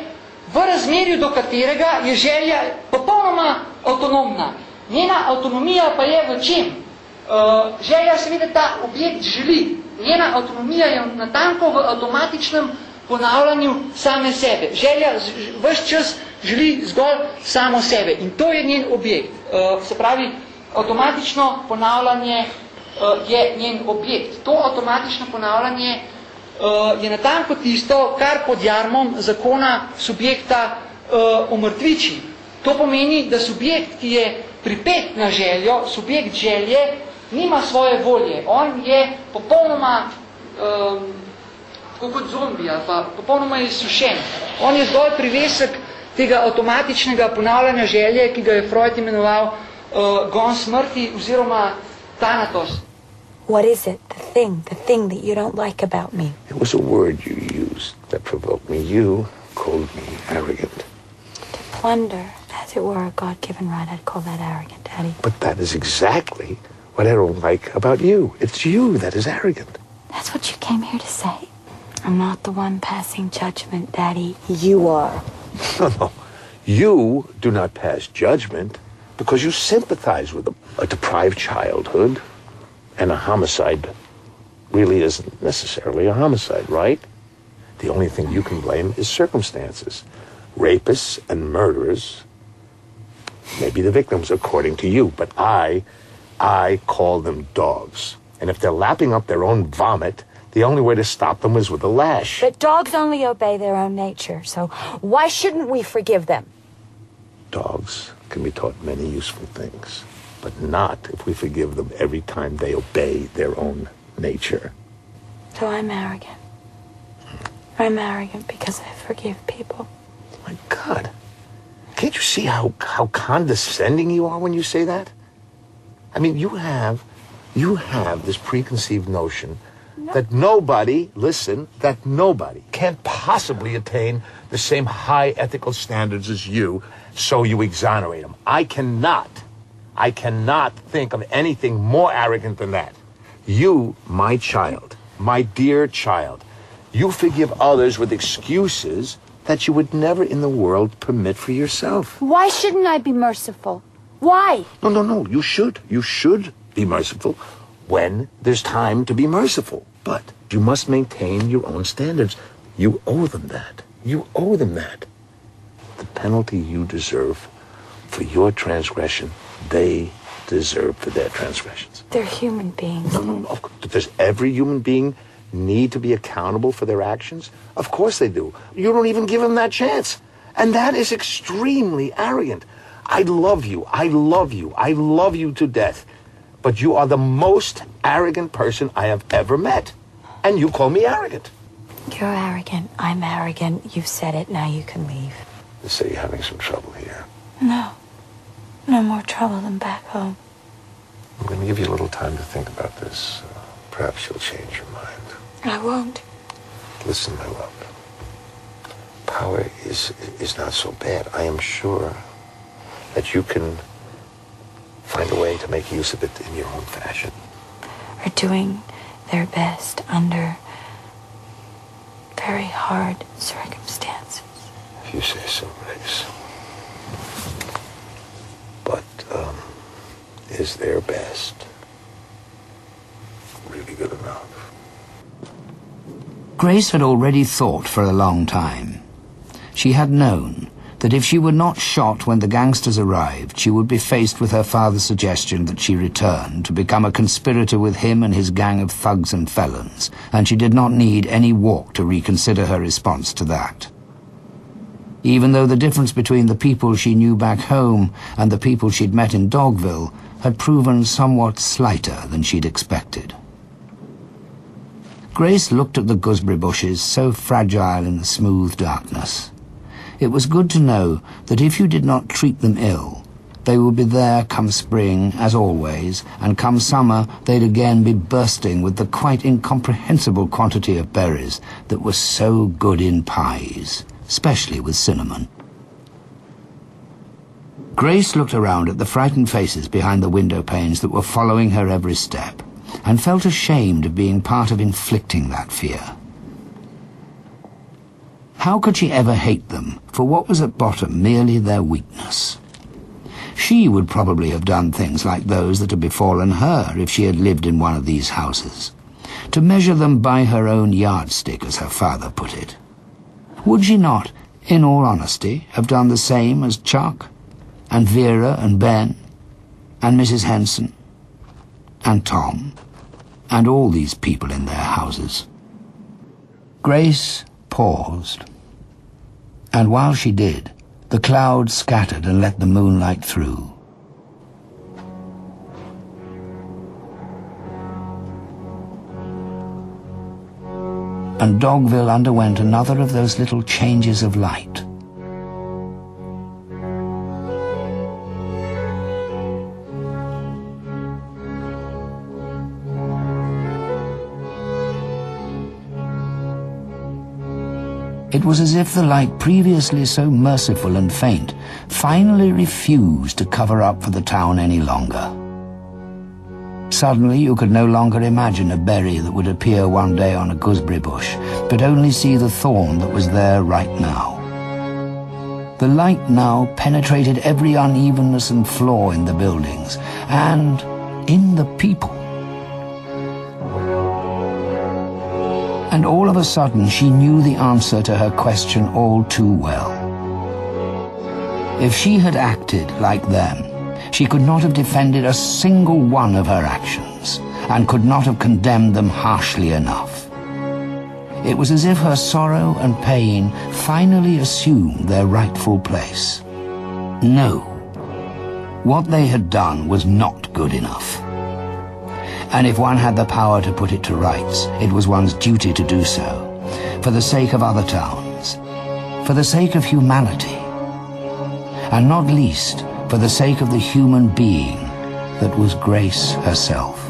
v razmerju do katerega je želja popolnoma avtonomna. Njena avtonomija pa je v čem? Uh, želja seveda ta objekt želi. Njena avtonomija je natanko v avtomatičnem ponavljanju same sebe. Želja vse čas želi zgolj samo sebe. In to je njen objekt. Uh, se pravi, avtomatično ponavljanje uh, je njen objekt. To avtomatično ponavljanje uh, je natanko tisto, kar pod jarmom zakona subjekta uh, omrtviči. To pomeni, da subjekt, ki je pripet na željo, subjekt želje, nima svoje volje. On je popolnoma, um, tako kot zombija, pa popolnoma je sušen. On je zgolj privesek tega avtomatičnega ponavljanja želje, ki ga je Freud imenoval uh, gon smrti oziroma tanatos. What is it, the thing, the thing that you don't like about me? It was a word you used that provoked me. You called me arrogant. To plunder, as it were a God-given right, I'd call that arrogant, Daddy. But that is exactly what I don't like about you. It's you that is arrogant. That's what you came here to say? I'm not the one passing judgment, Daddy. You are. No, no. You do not pass judgment because you sympathize with them. A deprived childhood and a homicide really isn't necessarily a homicide, right? The only thing you can blame is circumstances. Rapists and murderers may be the victims according to you, but I, I call them dogs. And if they're lapping up their own vomit, the only way to stop them is with a lash. But dogs only obey their own nature, so why shouldn't we forgive them? Dogs can be taught many useful things, but not if we forgive them every time they obey their own nature. So I'm arrogant. I'm arrogant because I forgive people. My God. Can't you see how, how condescending you are when you say that? I mean, you have, you have this preconceived notion that nobody, listen, that nobody can't possibly attain the same high ethical standards as you, so you exonerate them. I cannot, I cannot think of anything more arrogant than that. You, my child, my dear child, you forgive others with excuses that you would never in the world permit for yourself. Why shouldn't I be merciful? Why? No, no, no. You should. You should be merciful when there's time to be merciful. But you must maintain your own standards. You owe them that. You owe them that. The penalty you deserve for your transgression, they deserve for their transgressions. They're human beings. No, no, no. Does every human being need to be accountable for their actions? Of course they do. You don't even give them that chance. And that is extremely arrogant. I love you. I love you. I love you to death. But you are the most arrogant person I have ever met. And you call me arrogant. You're arrogant. I'm arrogant. You've said it. Now you can leave. You say you're having some trouble here. No. No more trouble than back home. I'm going to give you a little time to think about this. Uh, perhaps you'll change your mind. I won't. Listen, my love. Power is is not so bad. I am sure that you can find a way to make use of it in your own fashion. Are doing their best under very hard circumstances. If you say so, Grace. But um, is their best really good enough? Grace had already thought for a long time. She had known that if she were not shot when the gangsters arrived, she would be faced with her father's suggestion that she return to become a conspirator with him and his gang of thugs and felons, and she did not need any walk to reconsider her response to that. Even though the difference between the people she knew back home and the people she'd met in Dogville had proven somewhat slighter than she'd expected. Grace looked at the gooseberry bushes, so fragile in the smooth darkness. It was good to know that if you did not treat them ill, they would be there come spring, as always, and come summer they'd again be bursting with the quite incomprehensible quantity of berries that were so good in pies, especially with cinnamon. Grace looked around at the frightened faces behind the window panes that were following her every step, and felt ashamed of being part of inflicting that fear. How could she ever hate them for what was at bottom merely their weakness? She would probably have done things like those that had befallen her if she had lived in one of these houses. To measure them by her own yardstick, as her father put it. Would she not, in all honesty, have done the same as Chuck, and Vera and Ben, and Mrs. Henson, and Tom, and all these people in their houses? Grace paused. And while she did, the clouds scattered and let the moonlight through. And Dogville underwent another of those little changes of light. It was as if the light previously so merciful and faint finally refused to cover up for the town any longer. Suddenly you could no longer imagine a berry that would appear one day on a gooseberry bush, but only see the thorn that was there right now. The light now penetrated every unevenness and flaw in the buildings, and in the people. And all of a sudden, she knew the answer to her question all too well. If she had acted like them, she could not have defended a single one of her actions, and could not have condemned them harshly enough. It was as if her sorrow and pain finally assumed their rightful place. No, what they had done was not good enough. And if one had the power to put it to rights, it was one's duty to do so, for the sake of other towns, for the sake of humanity, and not least for the sake of the human being that was Grace herself.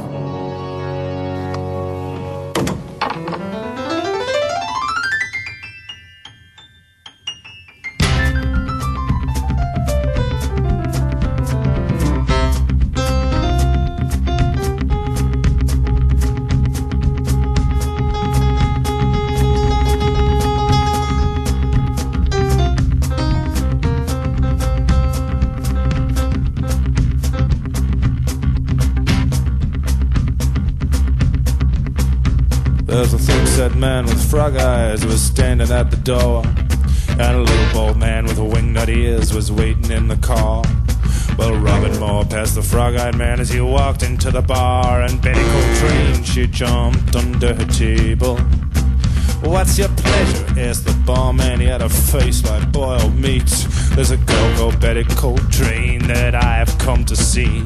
Standing at the door, and a little bald man with winged ears was waiting in the car. Well, Robin Moore passed the frog-eyed man as he walked into the bar, and Betty Coltrane she jumped under her table. What's your pleasure? asked the barman. He had a face like boiled meat. There's a go-go Betty Coltrane that I have come to see.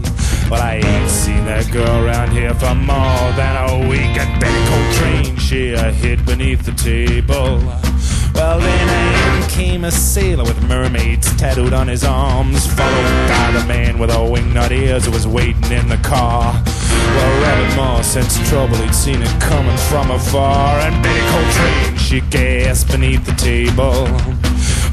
But I ain't seen that girl around here for more than a week. And Betty Coltrane, she hid beneath the table. Well, in came a sailor with mermaids tattooed on his arms, followed by the man with a wing nut ears who was waiting in the car. Well, Rabbit Moore sensed trouble, he'd seen it coming from afar, and Betty Coltrane, she gasped beneath the table.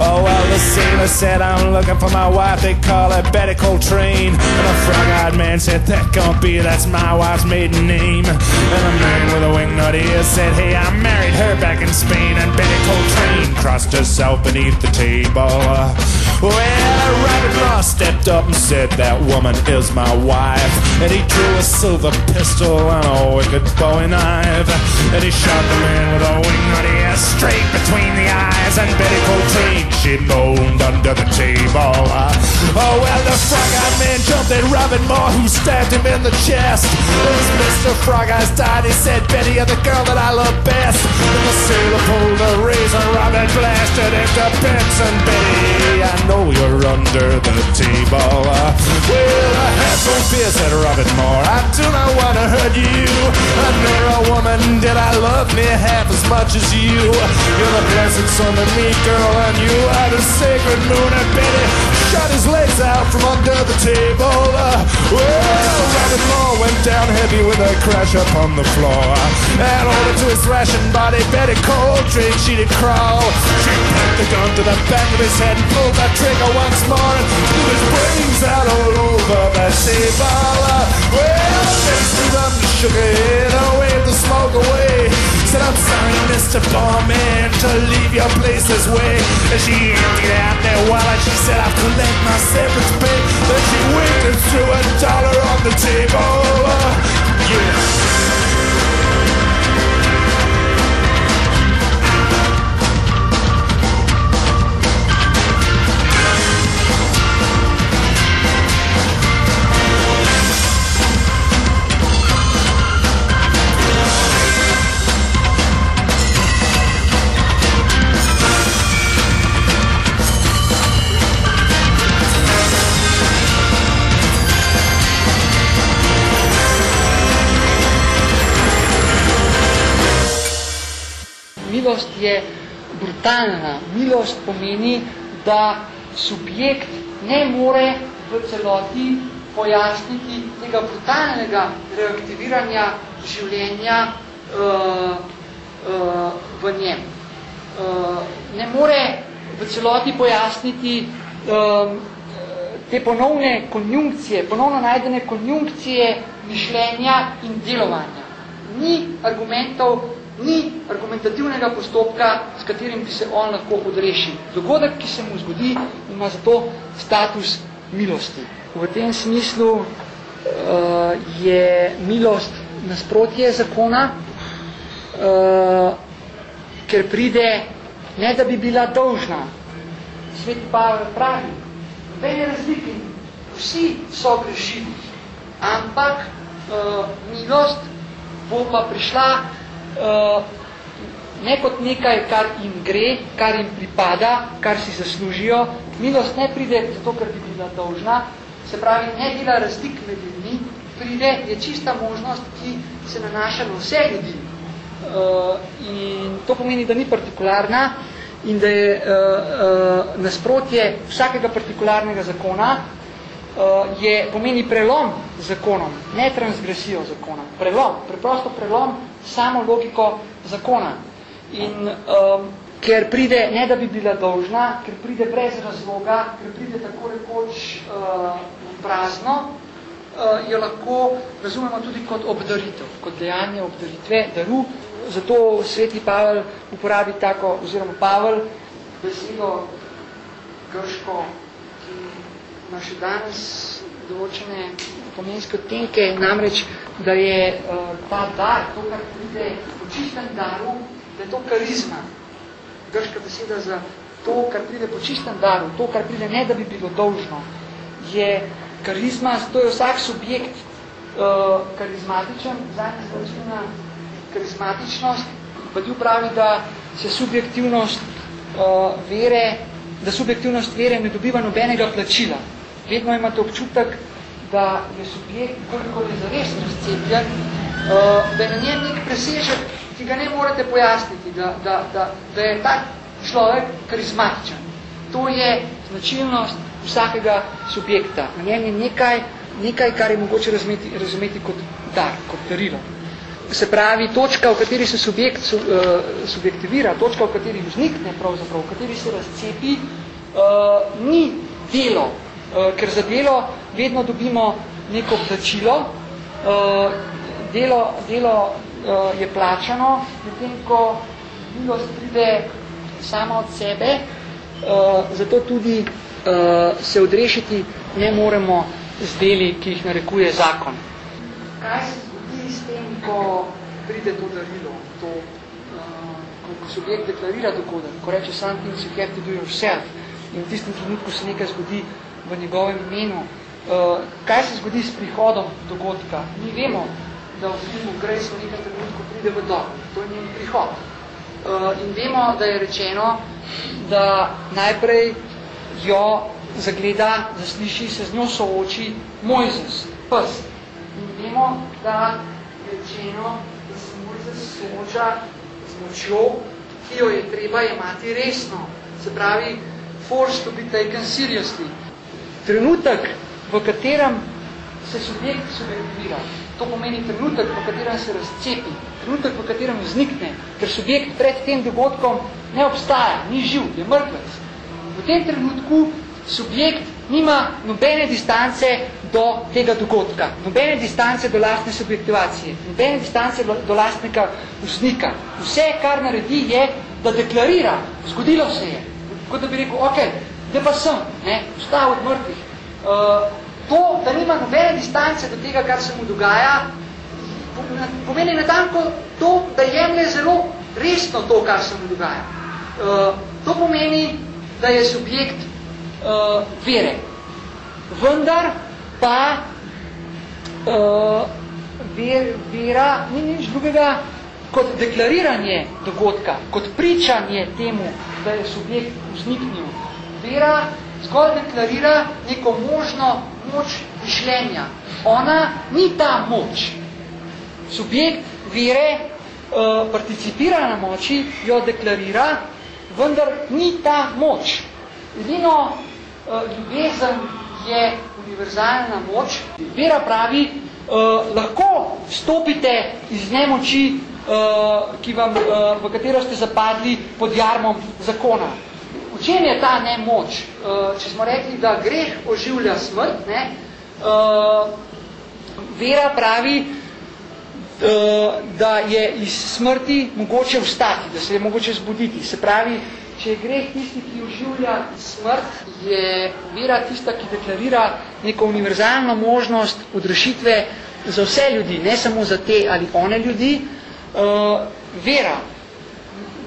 Oh, well, the sailor said, I'm looking for my wife, they call her Betty Coltrane. And the frog-eyed man said, that can't be, that's my wife's maiden name. And the man with a wing nut ear said, hey, I married her back in Spain. And Betty Coltrane crossed herself beneath the table. Well, Rabbit Law stepped up and said, that woman is my wife. And he drew a silver pistol and a wicked bowie knife. And he shot the man with a wing nut ear straight between the eyes, and Betty Coltrane, she moaned under the table. Oh, well, the frog-eyed man jumped at Robin Moore, who stabbed him in the chest. As Mr. Frog Eyes died, he said, Betty, you're the girl that I love best. Then the sailor pulled the razor, Robin blasted into bits, and Betty, I know you're under the table. Well, I have no fear, said Robin Moore. I do not want to hurt you. I'm never a woman, did I love me half as much as you? You're the blessed son of me, girl, and you are the sacred moon. And Betty shot his legs out from under the table. Uh, well, Robin Moore went down heavy with a crash upon the floor. And over to his thrashing body, Betty Coltrane, she did crawl. She put the gun to the back of his head and pulled that trigger once more. And blew his brains out all over the table. Uh, well, Betty stood up and shook her head and waved the smoke away. Said, I'm sorry, Mr. Barman, to leave your place this way. And she emptied out their wallet. She said, I'll collect my severance pay. Then she winked and threw a dollar on the table. Yeah. Milost je brutalna. Milost pomeni, da subjekt ne more v celoti pojasniti tega brutalnega reaktiviranja življenja uh, uh, v njem. Uh, ne more v celoti pojasniti um, te ponovne konjunkcije, ponovno najdene konjunkcije mišljenja in delovanja. Ni argumentov, ni argumentativnega postopka, s katerim bi se on lahko odrešil. Dogodek, ki se mu zgodi, ima zato status milosti. V tem smislu uh, je milost nasprotje zakona, uh, ker pride, ne da bi bila dolžna. Sveti Pavel pravi, nobene razlike, vsi so grešili, ampak uh, milost bo pa prišla ne kot nekaj, kar jim gre, kar jim pripada, kar si zaslužijo. Milost ne pride zato, ker bi bila dolžna, se pravi, ne dela razlik med ljudmi, pride, je čista možnost, ki se nanaša na vse ljudi. Uh, in to pomeni, da ni partikularna in da je uh, uh, nasprotje vsakega partikularnega zakona uh, je, pomeni prelom zakonom, ne transgresijo zakona. Prelom, preprosto prelom samo logiko zakona. In um, ker pride, ne da bi bila dolžna, ker pride brez razloga, ker pride tako rekoč uh, prazno, uh, jo lahko razumemo tudi kot obdaritev, kot dejanje obdaritve, daru. Zato sveti Pavel uporabi tako, oziroma Pavel, besedo grško, ki ima še danes določene pomenske odtenke, namreč, da je uh, ta dar, to, kar pride v čistem daru, da je to karizma. Grška beseda za to, kar pride po čistem daru, to, kar pride ne, da bi bilo dolžno, je karizma, to je vsak subjekt uh, karizmatičen, zadnja zvršena karizmatičnost, pa pravi, da se subjektivnost uh, vere, da subjektivnost vere ne dobiva nobenega plačila. Vedno imate občutek, da je subjekt, koliko je zares razcepljen, uh, da je na njem nek presežek, ki ga ne morete pojasniti, da, da, da, da je tak človek karizmatičen. To je značilnost vsakega subjekta. Na njem je nekaj, nekaj kar je mogoče razumeti, razumeti kot dar, kot darilo. Se pravi, točka, v kateri se subjekt su, uh, subjektivira, točka, v kateri vznikne pravzaprav, v kateri se razcepi, uh, ni delo, uh, ker za delo vedno dobimo neko plačilo, uh, delo, delo uh, je plačano, medtem ko milost pride sama od sebe, uh, zato tudi uh, se odrešiti ne moremo z deli, ki jih narekuje zakon. Kaj se zgodi s tem, ko pride to darilo, to uh, ko subjekt deklarira dogodek, ko reče something you have to do yourself. In v tistem trenutku se nekaj zgodi v njegovem imenu, kaj se zgodi s prihodom dogodka? Mi vemo, da v filmu Grace v nekem trenutku pride v dom. To je njen prihod. Uh, in vemo, da je rečeno, da najprej jo zagleda, zasliši, se z njo sooči Mojzes, pes. In vemo, da je rečeno, da se Mojzes sooča z močjo, ki jo je treba imati resno. Se pravi, forced to be taken seriously. Trenutek, v katerem se subjekt subjektivira, to pomeni trenutek, v katerem se razcepi, trenutek, v katerem vznikne, ker subjekt pred tem dogodkom ne obstaja, ni živ, je mrtvec. V tem trenutku subjekt nima nobene distance do tega dogodka, nobene distance do lastne subjektivacije, nobene distance do, lastnega vznika. Vse, kar naredi, je, da deklarira, zgodilo se je. Kot da bi rekel, ok, da pa sem, ne, vstal od mrtvih. Uh, to, da nima nobene distance do tega, kar se mu dogaja, pomeni natanko to, da jemlje zelo resno to, kar se mu dogaja. Uh, to pomeni, da je subjekt uh, vere. Vendar pa uh, ver, vera ni nič drugega kot deklariranje dogodka, kot pričanje temu, da je subjekt vzniknil. Vera zgolj deklarira neko možno moč mišljenja. Ona ni ta moč. Subjekt vere uh, participira na moči, jo deklarira, vendar ni ta moč. Edino uh, ljubezen je univerzalna moč. Vera pravi, uh, lahko stopite iz nemoči, uh, ki vam, uh, v katero ste zapadli pod jarmom zakona. V čem je ta nemoč? Uh, če smo rekli, da greh oživlja smrt, ne, uh, vera pravi, uh, da je iz smrti mogoče vstati, da se je mogoče zbuditi. Se pravi, če je greh tisti, ki oživlja smrt, je vera tista, ki deklarira neko univerzalno možnost odrešitve za vse ljudi, ne samo za te ali one ljudi. Vera,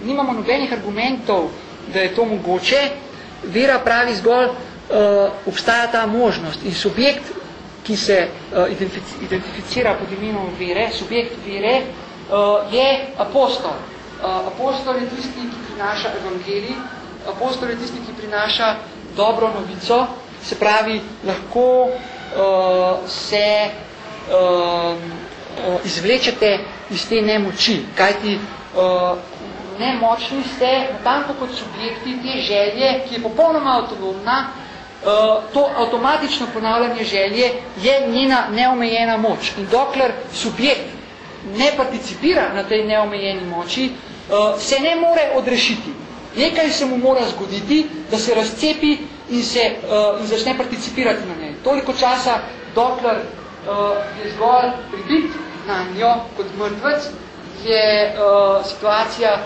nimamo nobenih argumentov, da je to mogoče, vera pravi zgolj, uh, obstaja ta možnost in subjekt, ki se uh, identificira pod imenom vere, subjekt vere, uh, je apostol. Uh, apostol je tisti, ki prinaša evangelij, apostol je tisti, ki prinaša dobro novico, se pravi, lahko uh, se uh, uh, izvlečete iz te nemoči, kajti uh, nemočni ste, natanko kot subjekti te želje, ki je popolnoma avtonomna, uh, to avtomatično ponavljanje želje je njena neomejena moč. In dokler subjekt ne participira na tej neomejeni moči, uh, se ne more odrešiti. Nekaj se mu mora zgoditi, da se razcepi in, se, uh, in začne participirati na njej. Toliko časa, dokler je zgolj pribit na njo kot mrtvec, je uh, situacija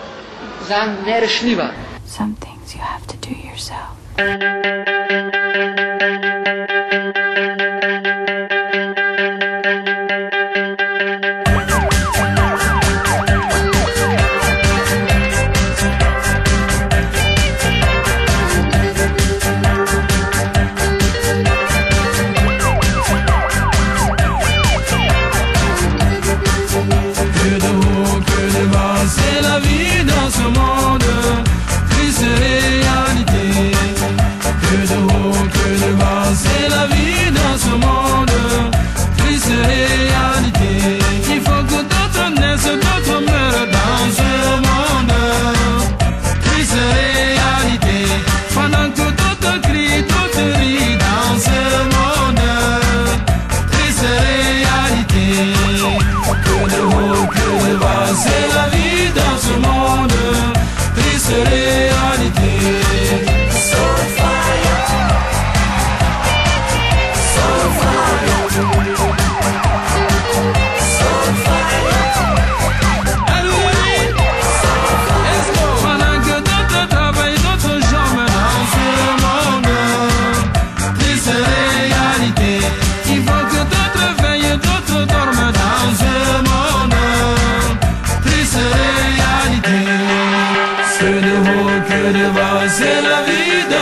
Some things you have to do yourself. que eu devia ser na vida.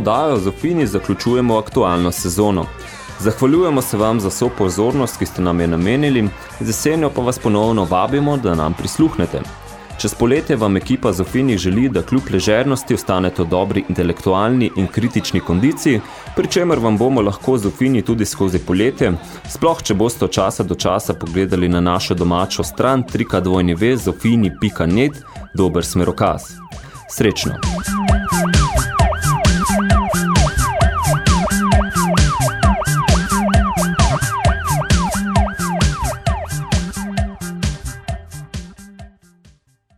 Oddajo Zofini zaključujemo aktualno sezono. Zahvaljujemo se vam za vso pozornost, ki ste nam je namenili, z jesenjo pa vas ponovno vabimo, da nam prisluhnete. Čez poletje vam ekipa Zofini želi, da kljub ležernosti ostanete v dobri intelektualni in kritični kondiciji, pri čemer vam bomo lahko Zofini tudi skozi poletje, sploh če boste od časa do časa pogledali na našo domačo stran 3x2 zofini.net, dober smerokaz. Srečno!